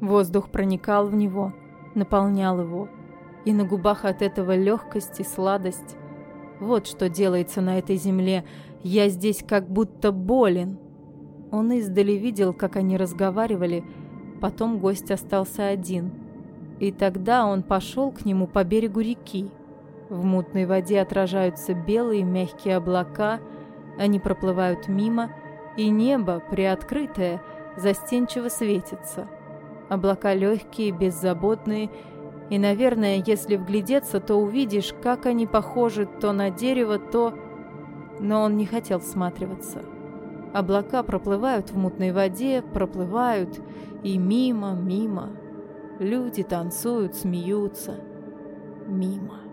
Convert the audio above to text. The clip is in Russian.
Воздух проникал в него, наполнял его, и на губах от этого легкость и сладость. Вот что делается на этой земле. Я здесь как будто болен. Он издали видел, как они разговаривали. Потом гость остался один. И тогда он пошел к нему по берегу реки. В мутной воде отражаются белые мягкие облака, они проплывают мимо, и небо, приоткрытое, застенчиво светится – Облака легкие, беззаботные, и, наверное, если вглядеться, то увидишь, как они похожи то на дерево, то... Но он не хотел всматриваться. Облака проплывают в мутной воде, проплывают, и мимо, мимо. Люди танцуют, смеются. Мимо.